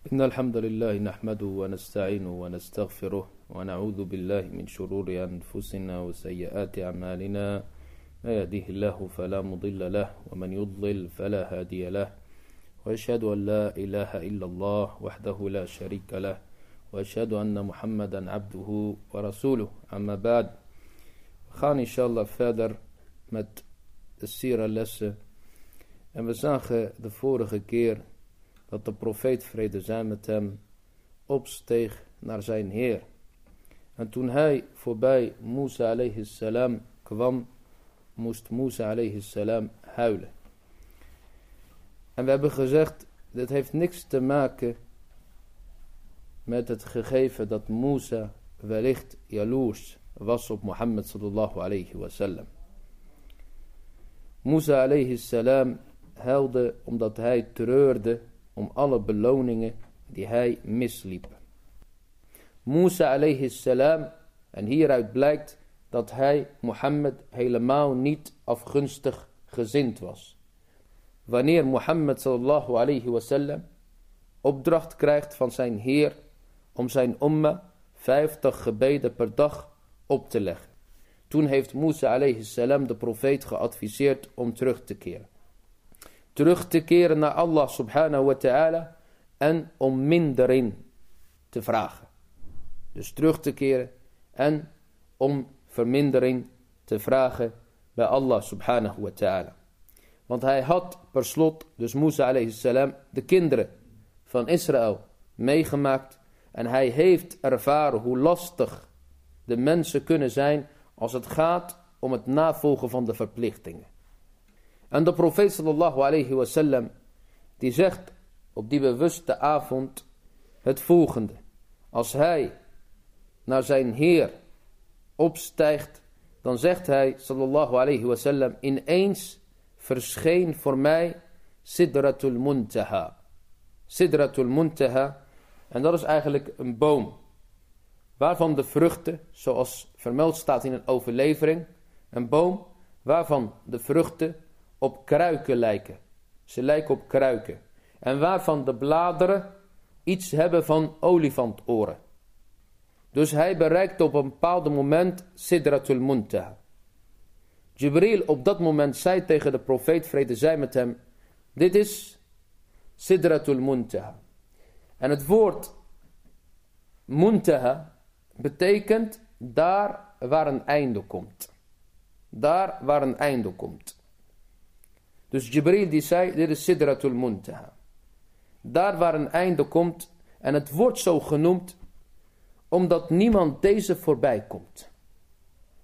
إن الحمد لله نحمده ونستعينه ونستغفره ونعوذ بالله من شرور أنفسنا وسيئات أعمالنا. ما يهديه الله فلا مضل له ومن يضلل فلا هادي له. وأشهد أن لا إله إلا الله وحده لا شريك له وأشهد أن محمدا عبده ورسوله. أما بعد We gaan inshallah verder met de Sira lessen. En we zagen de vorige keer dat de profeet vrede zij met hem opsteeg naar zijn heer. En toen hij voorbij Musa alayhi salam kwam, moest Musa alayhi salam huilen. En we hebben gezegd, dit heeft niks te maken met het gegeven dat Musa wellicht jaloers was op Mohammed sallallahu alayhi wasallam. Musa alayhi salam huilde omdat hij treurde om alle beloningen die hij misliep. Musa alayhi salam, en hieruit blijkt dat hij Mohammed helemaal niet afgunstig gezind was. Wanneer Mohammed sallallahu alayhi wasallam opdracht krijgt van zijn heer om zijn umma 50 gebeden per dag op te leggen. Toen heeft Musa alayhi salam de profeet geadviseerd om terug te keren. Terug te keren naar Allah subhanahu wa ta'ala en om mindering te vragen. Dus terug te keren en om vermindering te vragen bij Allah subhanahu wa ta'ala. Want hij had per slot, dus Musa alayhi salam, de kinderen van Israël meegemaakt. En hij heeft ervaren hoe lastig de mensen kunnen zijn als het gaat om het navolgen van de verplichtingen. En de profeet sallallahu alayhi wasallam die zegt op die bewuste avond het volgende. Als hij naar zijn Heer opstijgt, dan zegt hij sallallahu alayhi wasallam ineens verscheen voor mij Sidratul Muntaha. Sidratul Muntaha en dat is eigenlijk een boom waarvan de vruchten, zoals vermeld staat in een overlevering, een boom waarvan de vruchten op kruiken lijken. Ze lijken op kruiken. En waarvan de bladeren iets hebben van olifantoren. Dus hij bereikt op een bepaald moment Sidratul Muntaha. Jibril op dat moment zei tegen de profeet, vrede zij met hem, dit is Sidratul Muntaha. En het woord Muntaha betekent daar waar een einde komt. Daar waar een einde komt. Dus Jibril die zei, dit is Sidratul Muntaha. Daar waar een einde komt, en het wordt zo genoemd, omdat niemand deze voorbij komt.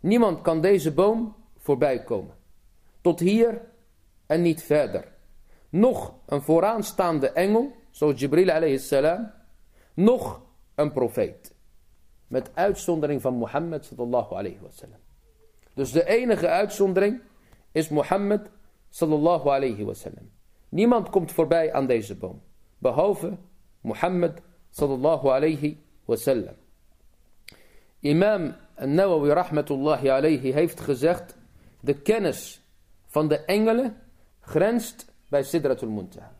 Niemand kan deze boom voorbij komen. Tot hier en niet verder. Nog een vooraanstaande engel, zoals Jibril alayhi salam, nog een profeet. Met uitzondering van Mohammed sallallahu alayhi wasallam. Dus de enige uitzondering is Mohammed sallallahu alayhi wasallam. Niemand komt voorbij aan deze boom. Behalve Mohammed sallallahu alayhi wasallam. Imam Nawawi rahmatullahi alayhi heeft gezegd. De kennis van de engelen grenst bij Sidratul Muntaha.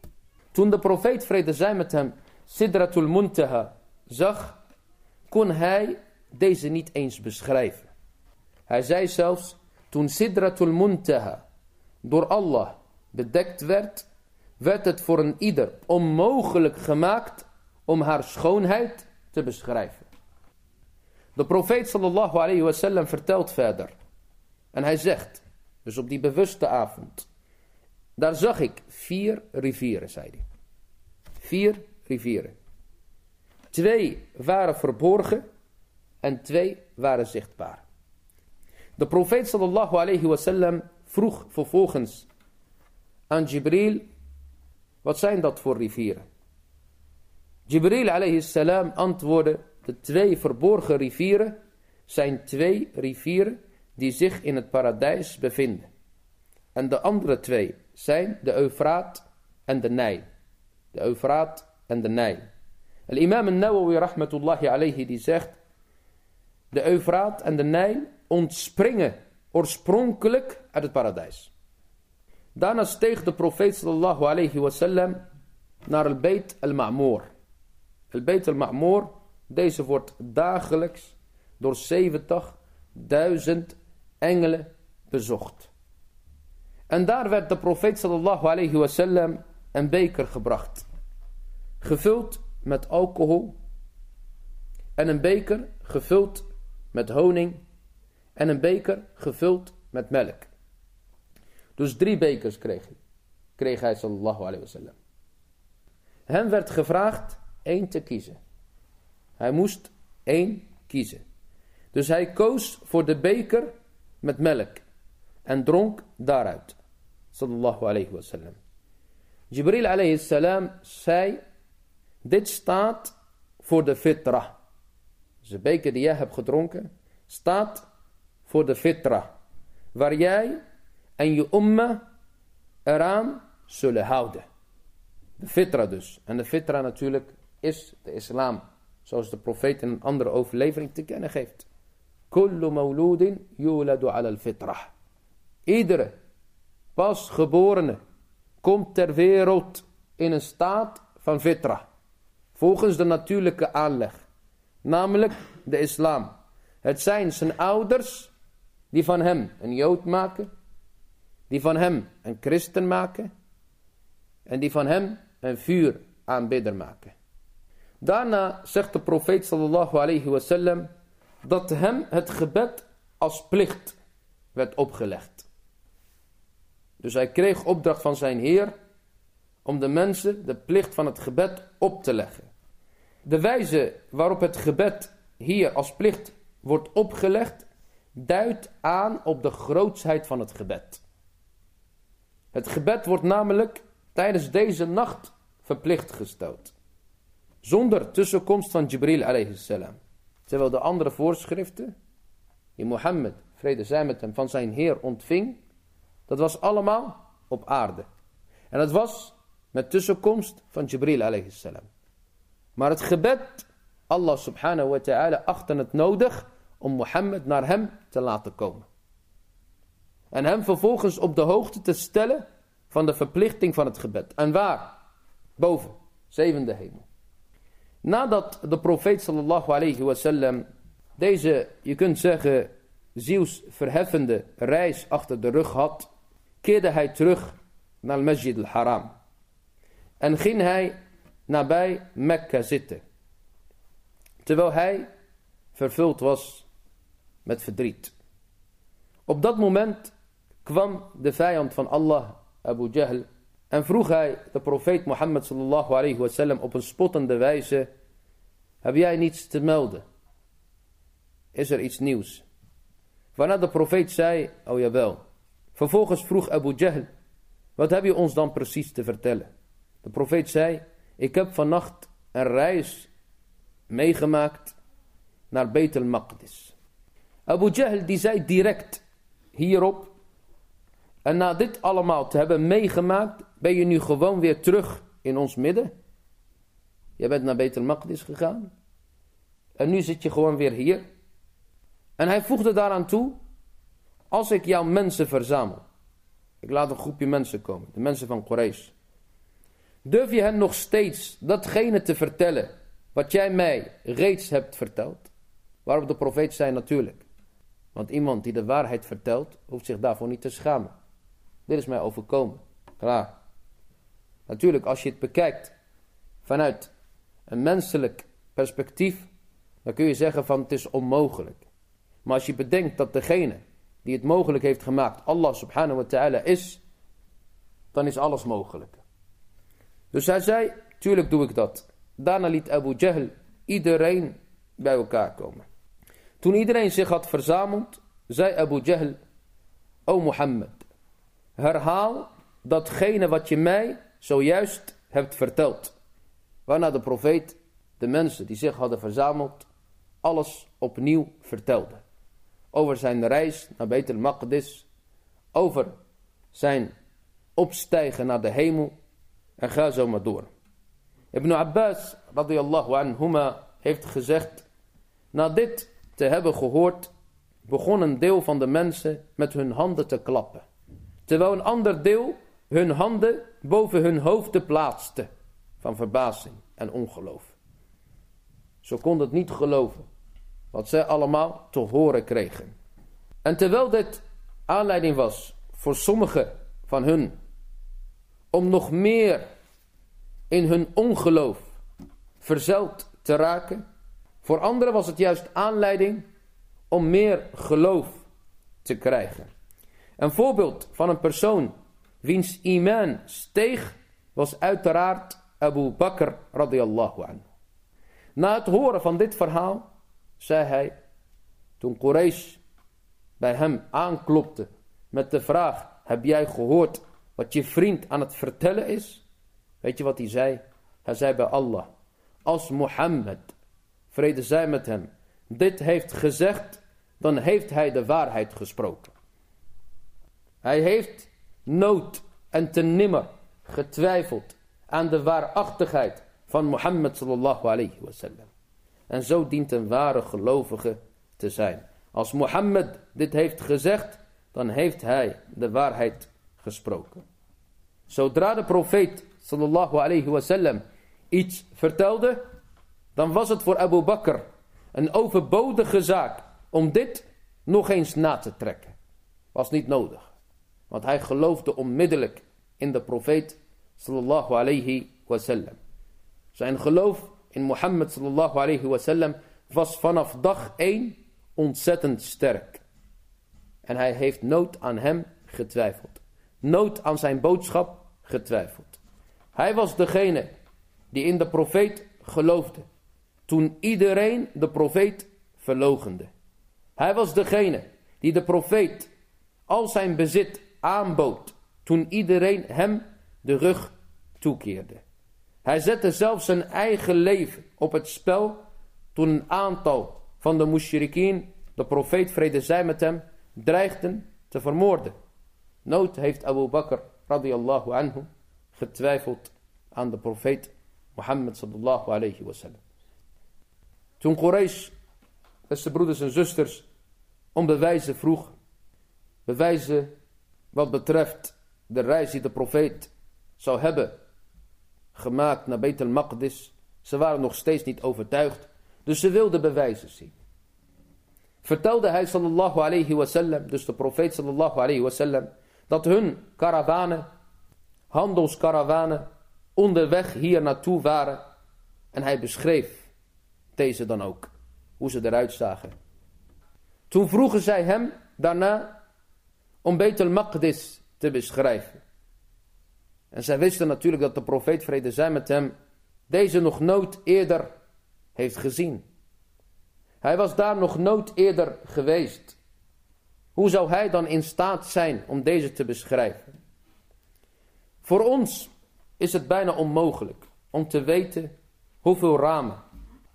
Toen de profeet vrede zij met hem Sidratul Muntaha zag, kon hij deze niet eens beschrijven. Hij zei zelfs, toen Sidratul Muntaha door Allah bedekt werd, werd het voor een ieder onmogelijk gemaakt om haar schoonheid te beschrijven. De profeet sallallahu alayhi wasallam vertelt verder. En hij zegt, dus op die bewuste avond, daar zag ik vier rivieren, zei hij. Vier rivieren. Twee waren verborgen en twee waren zichtbaar. De profeet sallallahu alayhi wasallam vroeg vervolgens aan Jibril, wat zijn dat voor rivieren? Jibril alayhi salam antwoordde, de twee verborgen rivieren zijn twee rivieren die zich in het paradijs bevinden. En de andere twee zijn de Eufraat en de Nijl. De Eufraat en de Nijl. El imam al-Nawawi rahmatullahi alayhi die zegt, de Eufraat en de Nijl ontspringen oorspronkelijk uit het paradijs. Daarna steeg de profeet sallallahu alayhi wasallam naar al-Beit al-Ma'moor. El Beit al-Ma'mur, deze wordt dagelijks door 70.000 engelen bezocht. En daar werd de profeet sallallahu alayhi wasallam een beker gebracht. Gevuld met alcohol. En een beker gevuld met honing. En een beker gevuld met melk. Dus drie bekers kreeg hij. Kreeg hij sallallahu alayhi wasallam. Hem werd gevraagd één te kiezen. Hij moest één kiezen. Dus hij koos voor de beker met melk en dronk daaruit. Sallallahu alayhi wasallam. Jibril alayhi salam zei, dit staat voor de fitra. Dus de beker die jij hebt gedronken, staat voor de fitra. Waar jij en je umma eraan zullen houden. De fitra dus. En de fitra natuurlijk is de islam. Zoals de profeet in een andere overlevering te kennen geeft. Kullu mawludin yuladu ala al-fitra. Iedere pasgeborene komt ter wereld in een staat van fitra. Volgens de natuurlijke aanleg. Namelijk de islam. Het zijn zijn ouders die van hem een jood maken. Die van hem een christen maken. En die van hem een vuur aanbidder maken. Daarna zegt de profeet sallallahu alayhi wasallam dat hem het gebed als plicht werd opgelegd. Dus hij kreeg opdracht van zijn Heer om de mensen de plicht van het gebed op te leggen. De wijze waarop het gebed hier als plicht wordt opgelegd, duidt aan op de grootsheid van het gebed. Het gebed wordt namelijk tijdens deze nacht verplicht gesteld. Zonder tussenkomst van Jibril alayhi salam. Terwijl de andere voorschriften, die Mohammed, vrede zij met hem, van zijn Heer ontving, dat was allemaal op aarde. En dat was met tussenkomst van Jibril alayhi salam. Maar het gebed, Allah subhanahu wa ta'ala achtte het nodig om Mohammed naar hem te laten komen. En hem vervolgens op de hoogte te stellen van de verplichting van het gebed. En waar? Boven, zevende hemel. Nadat de profeet sallallahu alayhi wasallam deze, je kunt zeggen, zielsverheffende reis achter de rug had, keerde hij terug naar Masjid al-Haram. En ging hij nabij Mekka zitten. Terwijl hij vervuld was met verdriet. Op dat moment kwam de vijand van Allah, Abu Jahl, en vroeg hij de profeet Mohammed sallallahu alayhi wasallam op een spottende wijze, heb jij niets te melden? Is er iets nieuws? Waarna de profeet zei, oh jawel. Vervolgens vroeg Abu Jahl, wat heb je ons dan precies te vertellen? De profeet zei, ik heb vannacht een reis meegemaakt naar Beit al-Maqdis. Abu Jahl die zei direct hierop, en na dit allemaal te hebben meegemaakt, ben je nu gewoon weer terug in ons midden? Je bent naar Betel Maqdis gegaan. En nu zit je gewoon weer hier. En hij voegde daaraan toe, als ik jouw mensen verzamel. Ik laat een groepje mensen komen, de mensen van Quraysh. Durf je hen nog steeds datgene te vertellen wat jij mij reeds hebt verteld? Waarop de profeet zei natuurlijk. Want iemand die de waarheid vertelt, hoeft zich daarvoor niet te schamen. Dit is mij overkomen. Klaar. Natuurlijk, als je het bekijkt vanuit een menselijk perspectief, dan kun je zeggen van het is onmogelijk. Maar als je bedenkt dat degene die het mogelijk heeft gemaakt, Allah subhanahu wa ta'ala is, dan is alles mogelijk. Dus hij zei, tuurlijk doe ik dat. Daarna liet Abu Jahl iedereen bij elkaar komen. Toen iedereen zich had verzameld, zei Abu Jahl, O Mohammed, herhaal datgene wat je mij zojuist hebt verteld. Waarna de profeet de mensen die zich hadden verzameld alles opnieuw vertelde. Over zijn reis naar Beit al-Maqdis, over zijn opstijgen naar de hemel en ga zo maar door. Ibn Abbas radiyallahu anhuma heeft gezegd, na dit te hebben gehoord, begon een deel van de mensen met hun handen te klappen. Terwijl een ander deel hun handen boven hun hoofden plaatste van verbazing en ongeloof. Ze konden het niet geloven. Wat zij allemaal te horen kregen. En terwijl dit aanleiding was voor sommigen van hun om nog meer in hun ongeloof verzeld te raken. Voor anderen was het juist aanleiding om meer geloof te krijgen. Een voorbeeld van een persoon wiens iman steeg was uiteraard Abu Bakr radiyallahu anhu. Na het horen van dit verhaal zei hij, toen Quraysh bij hem aanklopte met de vraag, heb jij gehoord wat je vriend aan het vertellen is? Weet je wat hij zei? Hij zei bij Allah, als Mohammed, vrede zij met hem, dit heeft gezegd, dan heeft hij de waarheid gesproken. Hij heeft nood en te nimmer getwijfeld aan de waarachtigheid van Mohammed sallallahu alayhi wasallam. En zo dient een ware gelovige te zijn. Als Mohammed dit heeft gezegd, dan heeft hij de waarheid gesproken. Zodra de profeet sallallahu alayhi wasallam iets vertelde, dan was het voor Abu Bakr een overbodige zaak om dit nog eens na te trekken. Was niet nodig. Want hij geloofde onmiddellijk in de profeet sallallahu alayhi wasallam. Zijn geloof in Mohammed sallallahu alayhi wasallam was vanaf dag 1 ontzettend sterk. En hij heeft nood aan hem getwijfeld. Nood aan zijn boodschap getwijfeld. Hij was degene die in de profeet geloofde. Toen iedereen de profeet verlogende. Hij was degene die de profeet al zijn bezit aanbood. Toen iedereen hem de rug toekeerde. Hij zette zelfs zijn eigen leven op het spel toen een aantal van de mushrikeen, de profeet vrede zij met hem, dreigden te vermoorden. Nood heeft Abu Bakr radiyallahu anhu getwijfeld aan de profeet Mohammed sallallahu alayhi wasallam. Toen Quraysh, beste broeders en zusters, om bewijzen vroeg, bewijzen wat betreft de reis die de profeet zou hebben gemaakt naar Beit al-Maqdis. Ze waren nog steeds niet overtuigd, dus ze wilden bewijzen zien. Vertelde hij sallallahu alayhi wasallam, dus de profeet sallallahu alayhi wasallam, dat hun karavanen, handelskaravanen, onderweg hier naartoe waren. En hij beschreef deze dan ook, hoe ze eruit zagen. Toen vroegen zij hem daarna om Betel Maqdis te beschrijven. En zij wisten natuurlijk dat de profeet vrede zij met hem deze nog nooit eerder heeft gezien. Hij was daar nog nooit eerder geweest. Hoe zou hij dan in staat zijn om deze te beschrijven? Voor ons is het bijna onmogelijk om te weten hoeveel ramen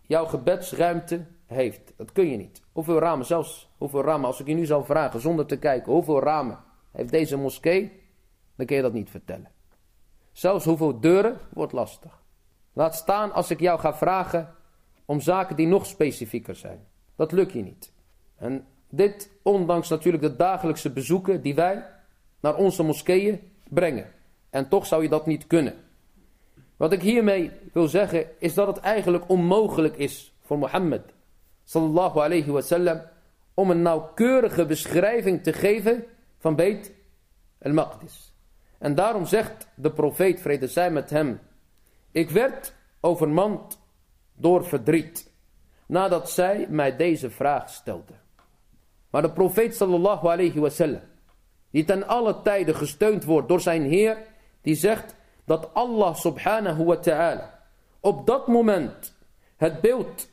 jouw gebedsruimte heeft. Dat kun je niet. Hoeveel ramen, zelfs hoeveel ramen, als ik je nu zou vragen zonder te kijken, hoeveel ramen heeft deze moskee, dan kun je dat niet vertellen. Zelfs hoeveel deuren wordt lastig. Laat staan als ik jou ga vragen om zaken die nog specifieker zijn. Dat lukt je niet. En dit ondanks natuurlijk de dagelijkse bezoeken die wij naar onze moskeeën brengen. En toch zou je dat niet kunnen. Wat ik hiermee wil zeggen is dat het eigenlijk onmogelijk is voor Mohammed sallallahu alayhi wasallam om een nauwkeurige beschrijving te geven van Beit al-Maqdis. En daarom zegt de profeet vrede zij met hem. Ik werd overmand door verdriet nadat zij mij deze vraag stelde. Maar de profeet sallallahu alayhi wasallam die ten alle tijden gesteund wordt door zijn Heer die zegt dat Allah subhanahu wa ta'ala op dat moment het beeld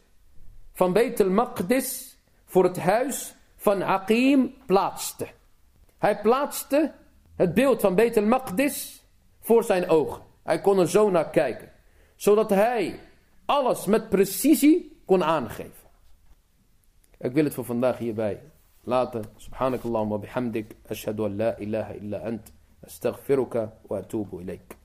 van Beit al-Maqdis voor het huis van Aqim plaatste. Hij plaatste het beeld van Beit al-Maqdis voor zijn ogen. Hij kon er zo naar kijken. Zodat hij alles met precisie kon aangeven. Ik wil het voor vandaag hierbij laten. Subhanakallah wa bihamdik. Ashhadu an la ilaha illa ant. Astaghfiruka wa atubu ilayk.